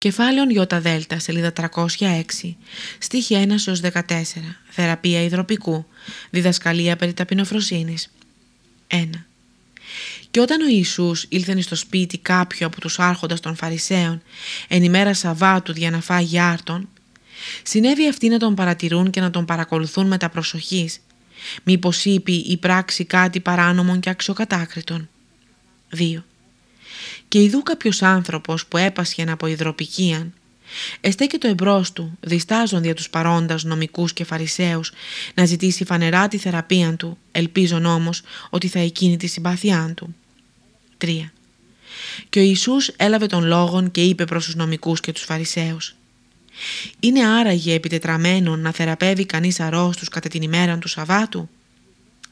Κεφάλαιον ΙΔ, σελίδα 306, στίχη 1 14, θεραπεία υδροπικού, διδασκαλία περί ταπεινοφροσύνης. 1. Και όταν ο Ιησούς ήλθεν στο σπίτι κάποιου από τους άρχοντας των Φαρισαίων εν ημέρα Σαββάτου για να φάγει άρτον, συνέβη αυτοί να τον παρατηρούν και να τον παρακολουθούν με τα προσοχής, μήπως είπε ή πράξει κάτι παράνομον και αξιοκατάκριτον. 2. Και ειδού κάποιος άνθρωπος που έπασχεν από υδροπικίαν, εστέκει εμπρός του, διστάζον δια τους παρόντας νομικούς και φαρισαίους, να ζητήσει φανερά τη θεραπεία του, ελπίζον όμως ότι θα εκείνη τη συμπάθειά του. 3. Και ο Ιησούς έλαβε τον λόγον και είπε προς τους νομικούς και τους φαρισαίους «Είναι άραγε επιτετραμένο να θεραπεύει κανείς αρρώστους κατά την ημέρα του Σαββάτου»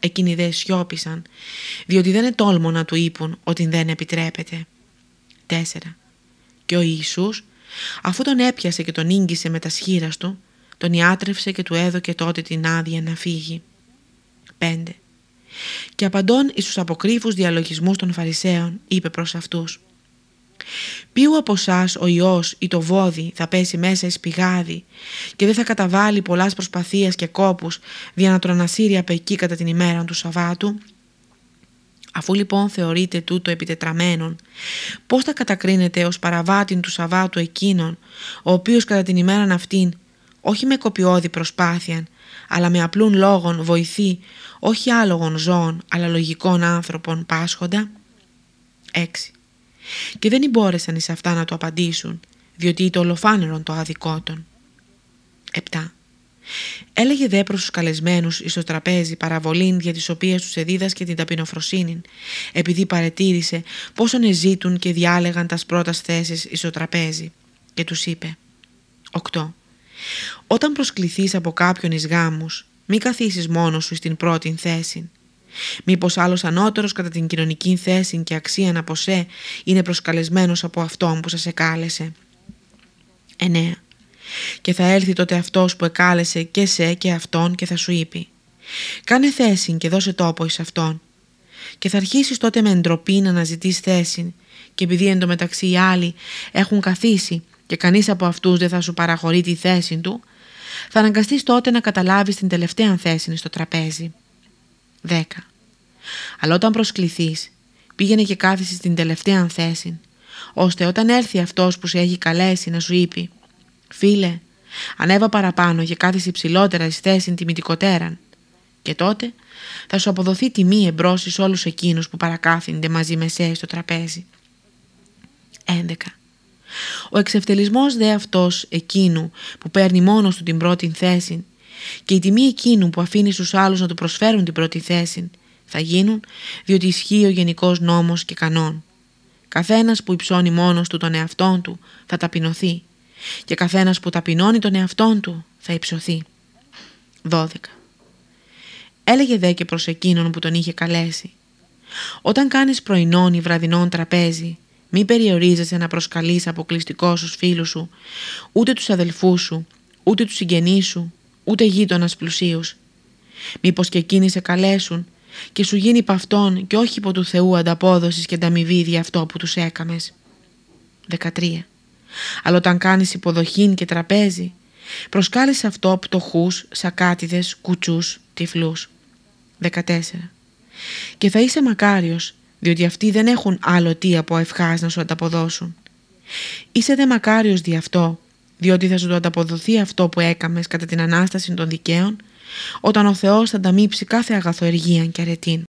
Εκείνοι δε σιώπησαν, διότι δεν ετόλμο να του είπουν ότι δεν επιτρέπεται. 4. Και ο Ιησούς, αφού τον έπιασε και τον ίγγισε με τα σχήρας του, τον ιάτρευσε και του έδωκε τότε την άδεια να φύγει. 5. Και απαντών εις τους αποκρύφους διαλογισμούς των Φαρισαίων, είπε προς αυτούς Ποιου από εσά ο ιός ή το βόδι θα πέσει μέσα εις πηγάδι και δεν θα καταβάλει πολλάς προσπαθίας και κόπους για να τον ανασύρει από εκεί κατά την ημέρα του Σαββάτου; Αφού λοιπόν θεωρείται τούτο επιτετραμένον, πώς θα κατακρίνεται ως παραβάτην του Σαββάτου εκείνον, ο οποίος κατά την ημέρα αυτήν, όχι με κοπιώδη προσπάθεια, αλλά με απλούν λόγων βοηθεί, όχι άλογων ζώων, αλλά λογικών άνθρωπων πάσχοντα; 6 και δεν μπόρεσαν εις αυτά να το απαντήσουν, διότι ήταν ολοφάνερον το άδικό των. 7. Έλεγε δε προς τους καλεσμένους εις το τραπέζι παραβολήν για τις οποίες τους εδίδασκε την ταπεινοφροσύνη, επειδή παρετήρησε πόσον εζήτουν και διάλεγαν τας πρώτας θέσεις εις το τραπέζι και τους είπε 8. Όταν προσκληθείς από κάποιον εις γάμους, μη καθίσεις μόνος σου στην πρώτη θέση, Μήπως άλλος ανώτερος κατά την κοινωνική θέση και αξία από σε είναι προσκαλεσμένος από αυτόν που σας εκάλεσε. 9. Και θα έλθει τότε αυτός που εκάλεσε και σε και αυτόν και θα σου είπε «Κάνε θέση και δώσε τόπο εις αυτόν». Και θα αρχίσεις τότε με εντροπή να αναζητείς θέση και επειδή εντωμεταξύ οι άλλοι έχουν καθίσει και κανείς από αυτούς δεν θα σου παραχωρεί τη θέση του, θα αναγκαστείς τότε να καταλάβεις την τελευταία θέση στο τραπέζι. 10. Αλλά όταν προσκληθείς, πήγαινε και κάθισε στην τελευταία θέση, ώστε όταν έρθει αυτός που σε έχει καλέσει να σου είπε «Φίλε, ανέβα παραπάνω και κάθισε υψηλότερα εις θέσης τιμητικότεραν» και τότε θα σου αποδοθεί τιμή εμπρός εις όλους εκείνους που παρακάθινται μαζί με σέ στο τραπέζι. 11. Ο εξευτελισμός δε αυτός εκείνου που παίρνει μόνος του την πρώτη θέση και η τιμή εκείνου που αφήνει στους άλλους να του προσφέρουν την πρώτη θέση θα γίνουν διότι ισχύει ο γενικός νόμος και κανόν. Καθένας που υψώνει μόνος του τον εαυτόν του θα ταπεινωθεί και καθένας που ταπεινώνει τον εαυτόν του θα υψωθεί. 12. Έλεγε δε και προς εκείνον που τον είχε καλέσει. Όταν κάνεις πρωινόν ή βραδινόν τραπέζι, μη περιορίζεσαι να προσκαλείς αποκλειστικό στους φίλους σου, ούτε τους αδελφούς σου, ούτε τους συγγενείς σου, ούτε γείτονας πλουσίους. Μήπως και εκείνοι σε καλέσουν και σου γίνει υπ' αυτόν και όχι υπό του Θεού ανταπόδοσης και ανταμοιβή για αυτό που τους έκαμες. 13. Αλλά όταν κάνεις υποδοχήν και τραπέζι, προσκάλεσε αυτό πτωχούς, σακάτιδες, κουτσούς, τυφλούς. 14. Και θα είσαι μακάριος, διότι αυτοί δεν έχουν άλλο τι από ευχάς να σου ανταποδώσουν. Είσαι δε μακάριος δι' αυτό, διότι θα σου το ανταποδοθεί αυτό που έκαμες κατά την Ανάσταση των δικαίων, όταν ο Θεός θα ανταμείψει κάθε αγαθοεργία και αρετήν.